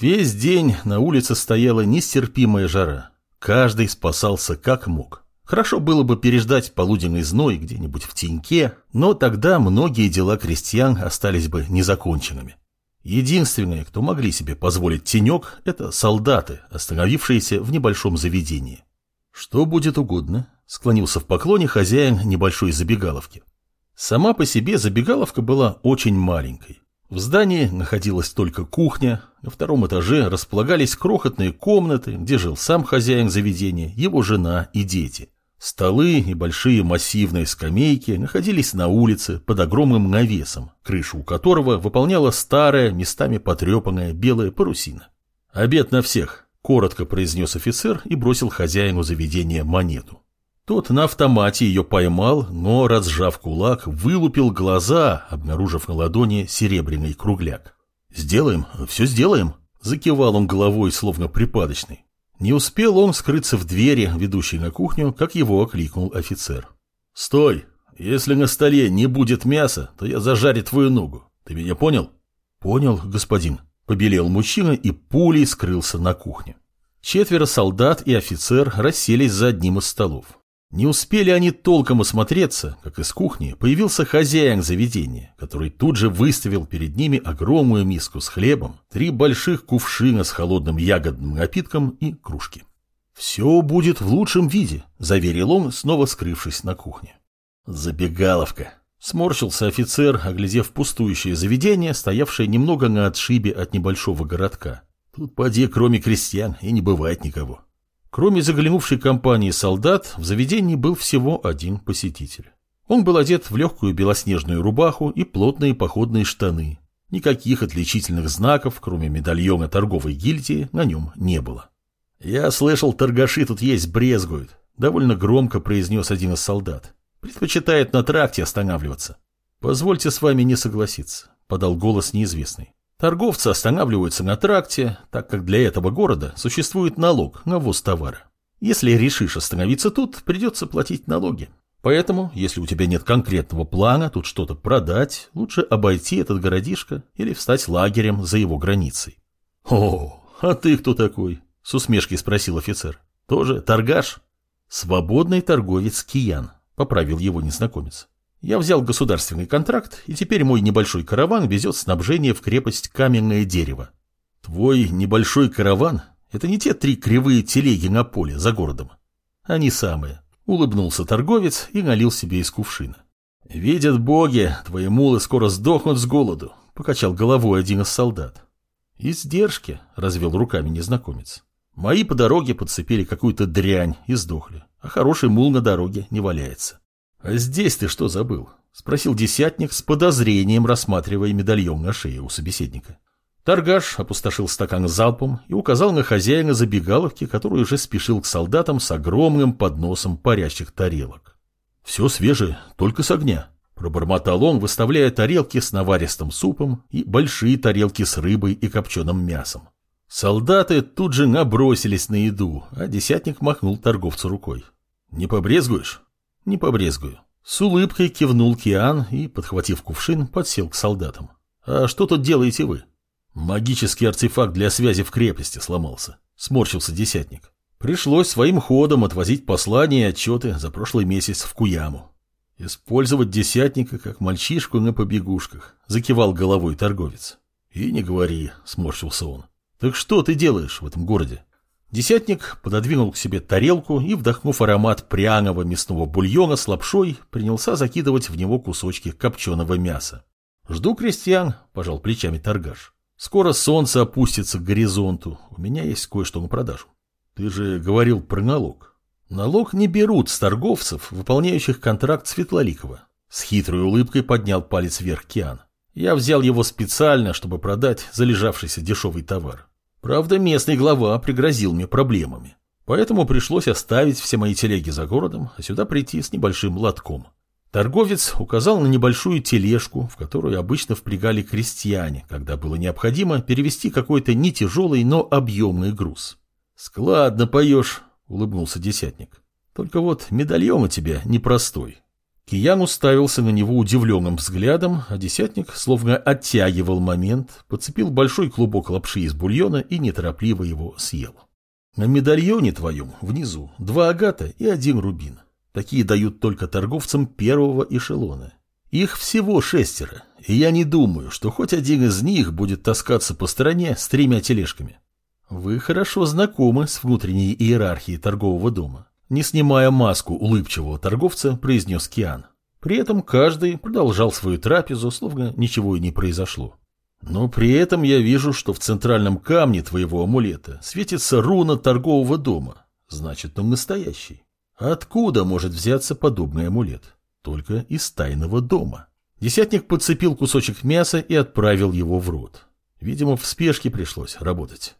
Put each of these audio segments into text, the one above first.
Весь день на улице стояла нестерпимая жара. Каждый спасался как мог. Хорошо было бы переждать полуденный зной где-нибудь в теньке, но тогда многие дела крестьян остались бы незаконченными. Единственные, кто могли себе позволить тенек, это солдаты, остановившиеся в небольшом заведении. «Что будет угодно», — склонился в поклоне хозяин небольшой забегаловки. Сама по себе забегаловка была очень маленькой. В здании находилась только кухня, на втором этаже располагались крохотные комнаты, где жил сам хозяин заведения, его жена и дети. Столы и большие массивные скамейки находились на улице под огромным навесом, крышу у которого выполняла старая, местами потрепанная белая парусина. «Обед на всех», – коротко произнес офицер и бросил хозяину заведения монету. Тот на автомате ее поймал, но, разжав кулак, вылупил глаза, обнаружив на ладони серебряный кругляк. «Сделаем, все сделаем», – закивал он головой, словно припадочный. Не успел он скрыться в двери, ведущей на кухню, как его окликнул офицер. «Стой! Если на столе не будет мяса, то я зажарю твою ногу. Ты меня понял?» «Понял, господин», – побелел мужчина и пулей скрылся на кухне. Четверо солдат и офицер расселись за одним из столов. Не успели они толком осмотреться, как из кухни появился хозяин заведения, который тут же выставил перед ними огромную миску с хлебом, три больших кувшина с холодным ягодным напитком и кружки. «Все будет в лучшем виде», – заверил он, снова скрывшись на кухне. «Забегаловка», – сморщился офицер, оглядев пустующее заведение, стоявшее немного на отшибе от небольшого городка. «Тут, поди, кроме крестьян, и не бывает никого». Кроме заглянувшей компании солдат, в заведении был всего один посетитель. Он был одет в легкую белоснежную рубаху и плотные походные штаны. Никаких отличительных знаков, кроме медальона торговой гильдии, на нем не было. «Я слышал, торгаши тут есть брезгуют», — довольно громко произнес один из солдат. «Предпочитает на тракте останавливаться». «Позвольте с вами не согласиться», — подал голос неизвестный. Торговцы останавливаются на тракте, так как для этого города существует налог на ввоз товара. Если решишь остановиться тут, придется платить налоги. Поэтому, если у тебя нет конкретного плана тут что-то продать, лучше обойти этот городишко или встать лагерем за его границей. «О, а ты кто такой?» – с усмешкой спросил офицер. «Тоже торгаш?» «Свободный торговец Киян», – поправил его незнакомец. Я взял государственный контракт, и теперь мой небольшой караван везет снабжение в крепость Каменное дерево. Твой небольшой караван – это не те три кривые телеги на поле за городом. Они самые. Улыбнулся торговец и налил себе из кувшина. «Видят боги, твои мулы скоро сдохнут с голоду», – покачал головой один из солдат. «Издержки», – развел руками незнакомец. «Мои по дороге подцепили какую-то дрянь и сдохли, а хороший мул на дороге не валяется». «А здесь ты что забыл?» — спросил десятник с подозрением, рассматривая медальон на шее у собеседника. Торгаш опустошил стакан залпом и указал на хозяина забегаловки, который уже спешил к солдатам с огромным подносом парящих тарелок. «Все свежее, только с огня», — пробормотал он, выставляя тарелки с наваристым супом и большие тарелки с рыбой и копченым мясом. Солдаты тут же набросились на еду, а десятник махнул торговцу рукой. «Не побрезгуешь?» Не побрезгую. С улыбкой кивнул Киан и, подхватив кувшин, подсел к солдатам. «А что тут делаете вы?» «Магический артефакт для связи в крепости сломался», — сморщился десятник. «Пришлось своим ходом отвозить послания и отчеты за прошлый месяц в Куяму. Использовать десятника как мальчишку на побегушках», — закивал головой торговец. «И не говори», — сморщился он. «Так что ты делаешь в этом городе?» Десятник пододвинул к себе тарелку и, вдохнув аромат пряного мясного бульона с лапшой, принялся закидывать в него кусочки копченого мяса. «Жду крестьян», – пожал плечами торгаш. «Скоро солнце опустится к горизонту. У меня есть кое-что на продажу». «Ты же говорил про налог». «Налог не берут с торговцев, выполняющих контракт Светлоликова». С хитрой улыбкой поднял палец вверх Киан. «Я взял его специально, чтобы продать залежавшийся дешевый товар. Правда, местный глава пригрозил мне проблемами. Поэтому пришлось оставить все мои телеги за городом, а сюда прийти с небольшим лотком. Торговец указал на небольшую тележку, в которую обычно впрягали крестьяне, когда было необходимо перевести какой-то не тяжелый, но объемный груз. «Складно поешь», — улыбнулся десятник. «Только вот медальон у тебя непростой». Киян уставился на него удивленным взглядом, а десятник словно оттягивал момент, подцепил большой клубок лапши из бульона и неторопливо его съел. На медальоне твоем внизу два агата и один рубин. Такие дают только торговцам первого эшелона. Их всего шестеро, и я не думаю, что хоть один из них будет таскаться по стране с тремя тележками. Вы хорошо знакомы с внутренней иерархией торгового дома. Не снимая маску улыбчивого торговца, произнес Киан. При этом каждый продолжал свою трапезу, словно ничего и не произошло. Но при этом я вижу, что в центральном камне твоего амулета светится руна торгового дома. Значит, он настоящий. Откуда может взяться подобный амулет? Только из тайного дома. Десятник подцепил кусочек мяса и отправил его в рот. Видимо, в спешке пришлось работать.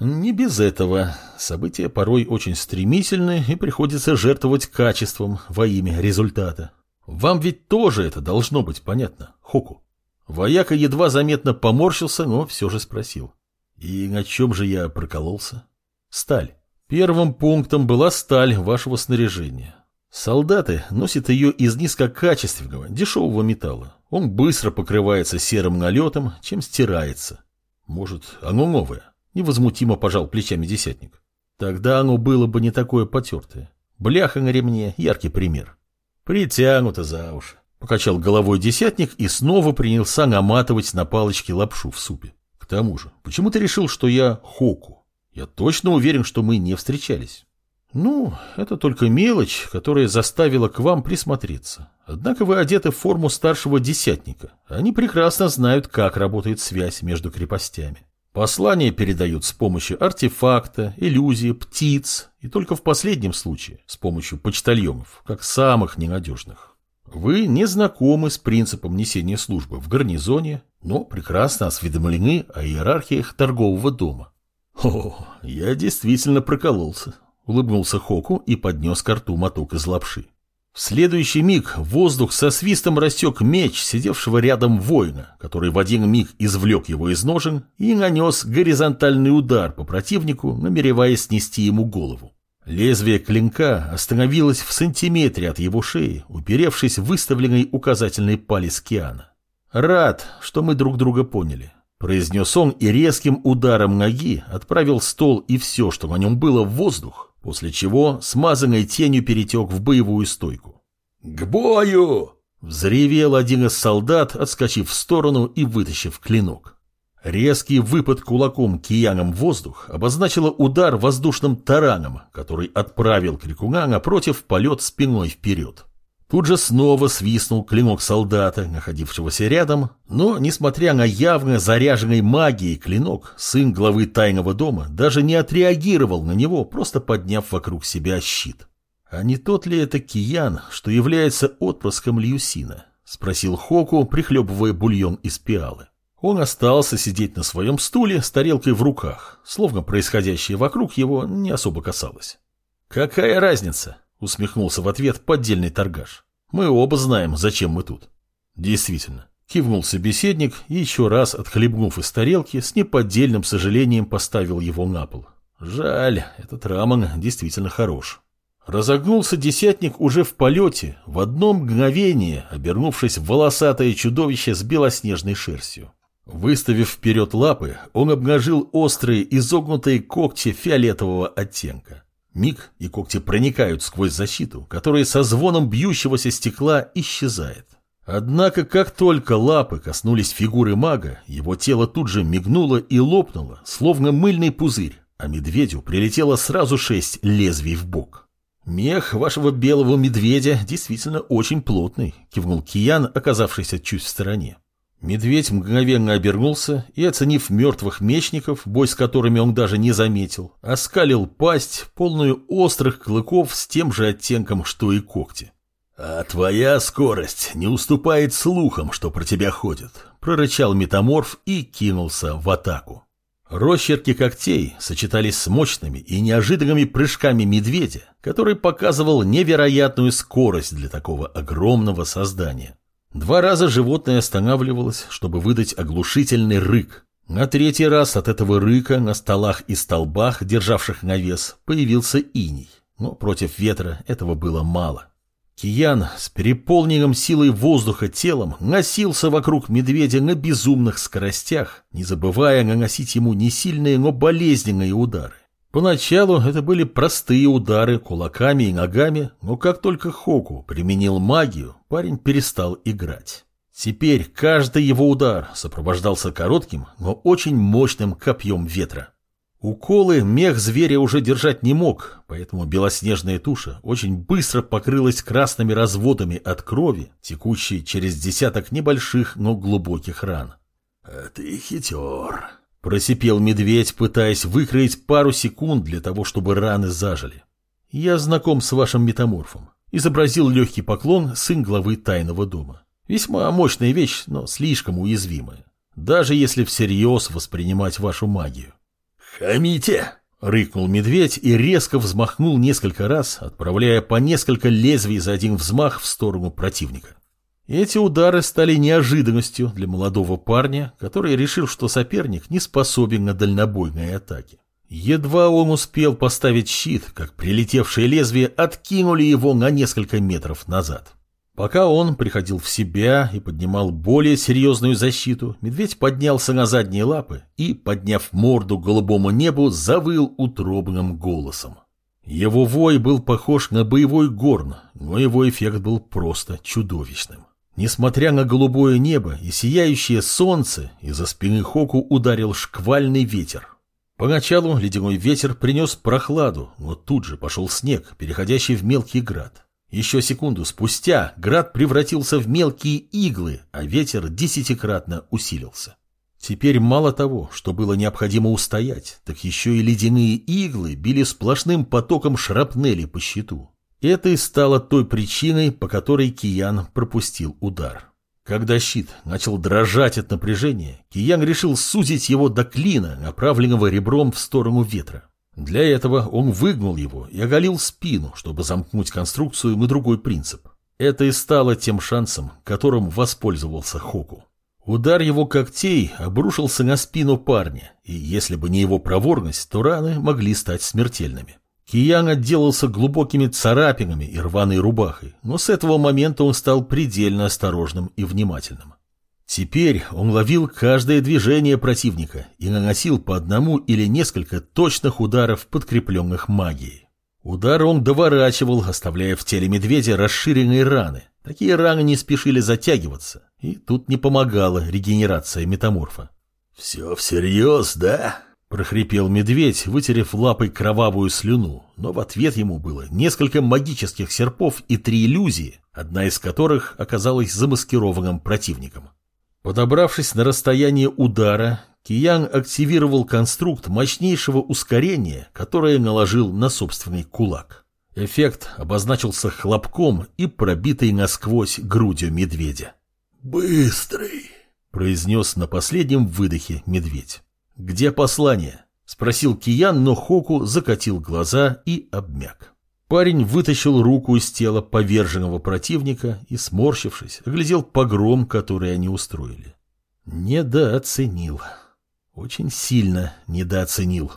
Не без этого. События порой очень стремительны и приходится жертвовать качеством во имя результата. Вам ведь тоже это должно быть понятно, Хоку. Вояка едва заметно поморщился, но все же спросил. И на чем же я прокололся? Сталь. Первым пунктом была сталь вашего снаряжения. Солдаты носят ее из низкокачественного, дешевого металла. Он быстро покрывается серым налетом, чем стирается. Может, оно новое? Невозмутимо пожал плечами десятник. Тогда оно было бы не такое потертое. Бляха на ремне – яркий пример. Притянуто за уши. Покачал головой десятник и снова принялся наматывать на палочке лапшу в супе. К тому же, почему ты решил, что я Хоку? Я точно уверен, что мы не встречались. «Ну, это только мелочь, которая заставила к вам присмотреться. Однако вы одеты в форму старшего десятника. Они прекрасно знают, как работает связь между крепостями. Послания передают с помощью артефакта, иллюзии, птиц, и только в последнем случае с помощью почтальонов, как самых ненадежных. Вы не знакомы с принципом несения службы в гарнизоне, но прекрасно осведомлены о иерархиях торгового дома. О, я действительно прокололся. Улыбнулся Хоку и поднес к рту моток из лапши. В следующий миг воздух со свистом рассек меч сидевшего рядом воина, который в один миг извлек его из ножен и нанес горизонтальный удар по противнику, намереваясь снести ему голову. Лезвие клинка остановилось в сантиметре от его шеи, уперевшись в выставленный указательный палец Киана. «Рад, что мы друг друга поняли», — произнес он и резким ударом ноги отправил стол и все, что на нем было, в воздух, после чего смазанной тенью перетек в боевую стойку. «К бою!» — взревел один из солдат, отскочив в сторону и вытащив клинок. Резкий выпад кулаком кияном в воздух обозначила удар воздушным тараном, который отправил крикуна напротив полет спиной вперед. Тут же снова свистнул клинок солдата, находившегося рядом, но, несмотря на явно заряженный магией клинок, сын главы тайного дома даже не отреагировал на него, просто подняв вокруг себя щит. «А не тот ли это Киян, что является отпрыском Льюсина?» — спросил Хоку, прихлебывая бульон из пиалы. Он остался сидеть на своем стуле с тарелкой в руках, словно происходящее вокруг его не особо касалось. «Какая разница?» Усмехнулся в ответ поддельный торгаш. Мы оба знаем, зачем мы тут. Действительно. Кивнул собеседник и еще раз, отхлебнув из тарелки, с неподдельным сожалением поставил его на пол. Жаль, этот рамен действительно хорош. Разогнулся десятник уже в полете, в одно мгновение, обернувшись в волосатое чудовище с белоснежной шерстью. Выставив вперед лапы, он обнажил острые изогнутые когти фиолетового оттенка. Миг, и когти проникают сквозь защиту, которая со звоном бьющегося стекла исчезает. Однако, как только лапы коснулись фигуры мага, его тело тут же мигнуло и лопнуло, словно мыльный пузырь, а медведю прилетело сразу шесть лезвий в бок. «Мех вашего белого медведя действительно очень плотный», — кивнул Киян, оказавшийся чуть в стороне. Медведь мгновенно обернулся и, оценив мертвых мечников, бой с которыми он даже не заметил, оскалил пасть, полную острых клыков с тем же оттенком, что и когти. «А твоя скорость не уступает слухам, что про тебя ходят», — прорычал метаморф и кинулся в атаку. Росчерки когтей сочетались с мощными и неожиданными прыжками медведя, который показывал невероятную скорость для такого огромного создания. Два раза животное останавливалось, чтобы выдать оглушительный рык. На третий раз от этого рыка на столах и столбах, державших навес, появился иней. Но против ветра этого было мало. Киян с переполненным силой воздуха телом носился вокруг медведя на безумных скоростях, не забывая наносить ему не сильные, но болезненные удары. Поначалу это были простые удары кулаками и ногами, но как только Хоку применил магию, парень перестал играть. Теперь каждый его удар сопровождался коротким, но очень мощным копьем ветра. Уколы мех зверя уже держать не мог, поэтому белоснежная туша очень быстро покрылась красными разводами от крови, текущей через десяток небольших, но глубоких ран. «А ты хитер», — просипел медведь, пытаясь выкроить пару секунд для того, чтобы раны зажили. «Я знаком с вашим метаморфом», — изобразил легкий поклон сын главы тайного дома. «Весьма мощная вещь, но слишком уязвимая, даже если всерьез воспринимать вашу магию». «Хамите!» — рыкнул медведь и резко взмахнул несколько раз, отправляя по несколько лезвий за один взмах в сторону противника. Эти удары стали неожиданностью для молодого парня, который решил, что соперник не способен на дальнобойные атаки. Едва он успел поставить щит, как прилетевшие лезвия откинули его на несколько метров назад. Пока он приходил в себя и поднимал более серьезную защиту, медведь поднялся на задние лапы и, подняв морду к голубому небу, завыл утробным голосом. Его вой был похож на боевой горн, но его эффект был просто чудовищным. Несмотря на голубое небо и сияющее солнце, из-за спины Хоку ударил шквальный ветер. Поначалу ледяной ветер принес прохладу, но тут же пошел снег, переходящий в мелкий град. Еще секунду спустя град превратился в мелкие иглы, а ветер десятикратно усилился. Теперь мало того, что было необходимо устоять, так еще и ледяные иглы били сплошным потоком шрапнели по щиту. Это и стало той причиной, по которой Киян пропустил удар. Когда щит начал дрожать от напряжения, Киян решил сузить его до клина, направленного ребром в сторону ветра. Для этого он выгнул его и оголил спину, чтобы замкнуть конструкцию на другой принцип. Это и стало тем шансом, которым воспользовался Хоку. Удар его когтей обрушился на спину парня, и если бы не его проворность, то раны могли стать смертельными. Киян отделался глубокими царапинами и рваной рубахой, но с этого момента он стал предельно осторожным и внимательным. Теперь он ловил каждое движение противника и наносил по одному или несколько точных ударов, подкрепленных магией. Удары он доворачивал, оставляя в теле медведя расширенные раны. Такие раны не спешили затягиваться, и тут не помогала регенерация метаморфа. «Все всерьез, да?» – прохрипел медведь, вытерев лапой кровавую слюну, но в ответ ему было несколько магических серпов и три иллюзии, одна из которых оказалась замаскированным противником. Подобравшись на расстояние удара, Киян активировал конструкт мощнейшего ускорения, которое наложил на собственный кулак. Эффект обозначился хлопком и пробитой насквозь грудью медведя. «Быстрый!» – произнес на последнем выдохе медведь. «Где послание?» – спросил Киян, но Хоку закатил глаза и обмяк. Парень вытащил руку из тела поверженного противника и, сморщившись, оглядел погром, который они устроили. Недооценил. Очень сильно недооценил.